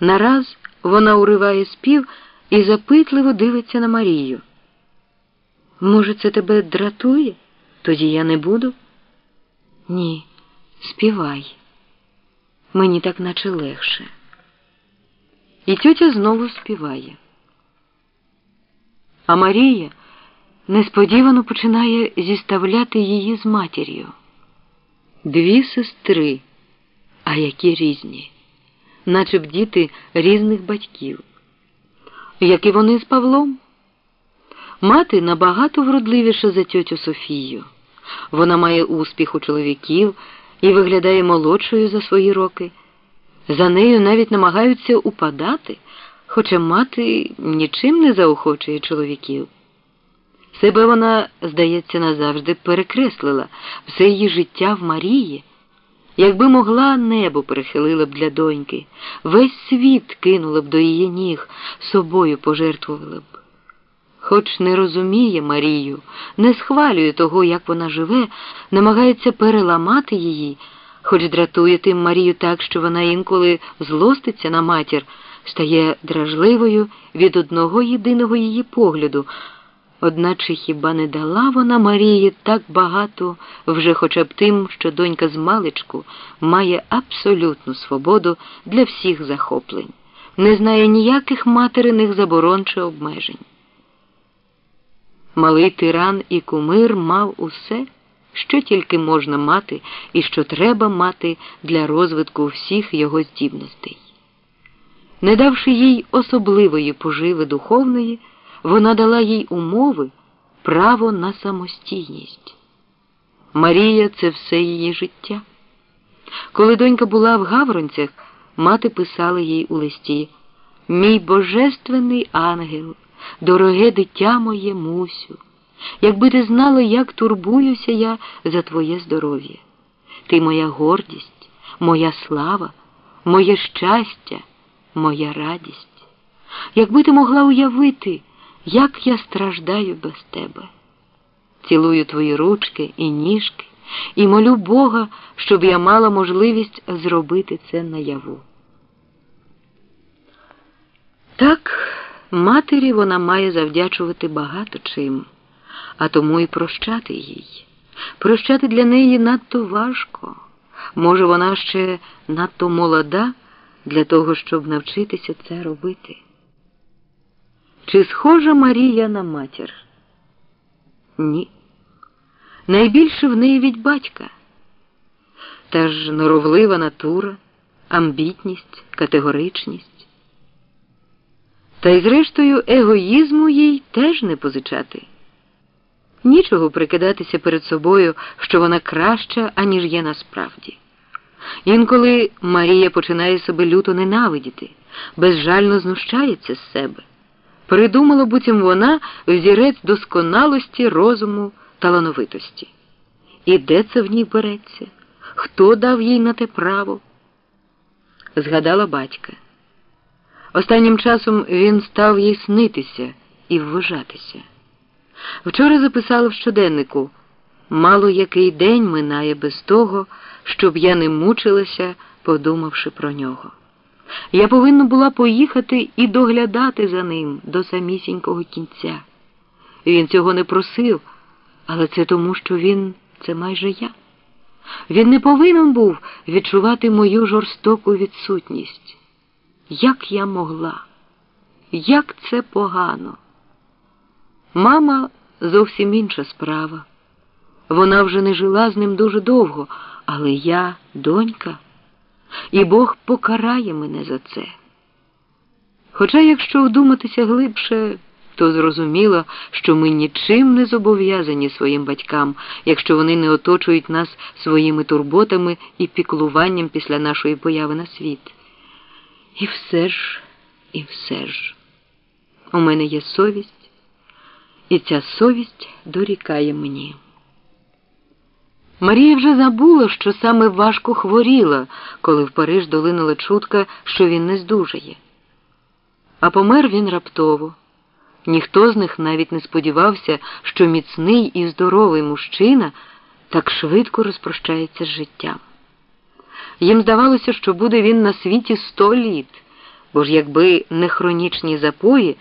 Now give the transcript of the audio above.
Нараз вона уриває спів і запитливо дивиться на Марію. Може, це тебе дратує? Тоді я не буду? Ні, співай. Мені так наче легше. І тьотя знову співає. А Марія несподівано починає зіставляти її з матір'ю. Дві сестри, а які різні, наче б діти різних батьків. Як і вони з Павлом. Мати набагато вродливіша за тьотю Софію. Вона має успіх у чоловіків і виглядає молодшою за свої роки. За нею навіть намагаються упадати, хоча мати нічим не заохочує чоловіків. Себе вона, здається, назавжди перекреслила все її життя в Марії. Якби могла, небо перехилила б для доньки, весь світ кинула б до її ніг, собою пожертвувала б. Хоч не розуміє Марію, не схвалює того, як вона живе, намагається переламати її, хоч дратує тим Марію так, що вона інколи злоститься на матір, стає дражливою від одного єдиного її погляду. Одначе хіба не дала вона Марії так багато вже хоча б тим, що донька з маличку має абсолютну свободу для всіх захоплень, не знає ніяких материних заборон чи обмежень. Малий тиран і кумир мав усе, що тільки можна мати і що треба мати для розвитку всіх його здібностей. Не давши їй особливої поживи духовної, вона дала їй умови, право на самостійність. Марія це все її життя. Коли донька була в Гавронцях, мати писала їй у листі Мій божественний ангел, дороге дитя моє Мусю, якби ти знала, як турбуюся я за твоє здоров'я. Ти моя гордість, моя слава, моє щастя, моя радість. Якби ти могла уявити, як я страждаю без тебе. Цілую твої ручки і ніжки і молю Бога, щоб я мала можливість зробити це наяву. Так, матері вона має завдячувати багато чим, а тому і прощати їй. Прощати для неї надто важко. Може, вона ще надто молода для того, щоб навчитися це робити. Чи схожа Марія на матір? Ні. Найбільше в неї від батька. Та ж норовлива натура, амбітність, категоричність. Та й, зрештою, егоїзму їй теж не позичати. Нічого прикидатися перед собою, що вона краща, аніж є насправді. Інколи Марія починає себе люто ненавидіти, безжально знущається з себе. Придумала буцім вона взірець досконалості розуму талановитості. І де це в ній береться? Хто дав їй на те право? Згадала батька. Останнім часом він став їй снитися і вважатися. Вчора записала в щоденнику мало який день минає без того, щоб я не мучилася, подумавши про нього. Я повинна була поїхати і доглядати за ним до самісінького кінця. Він цього не просив, але це тому, що він це майже я. Він не повинен був відчувати мою жорстоку відсутність. Як я могла? Як це погано? Мама зовсім інша справа. Вона вже не жила з ним дуже довго, але я донька і Бог покарає мене за це. Хоча, якщо вдуматися глибше, то зрозуміло, що ми нічим не зобов'язані своїм батькам, якщо вони не оточують нас своїми турботами і піклуванням після нашої появи на світ. І все ж, і все ж, у мене є совість, і ця совість дорікає мені. Марія вже забула, що саме важко хворіла, коли в Париж долинула чутка, що він не здужає. А помер він раптово. Ніхто з них навіть не сподівався, що міцний і здоровий мужчина так швидко розпрощається з життям. Їм здавалося, що буде він на світі сто літ, бо ж якби не хронічні запої.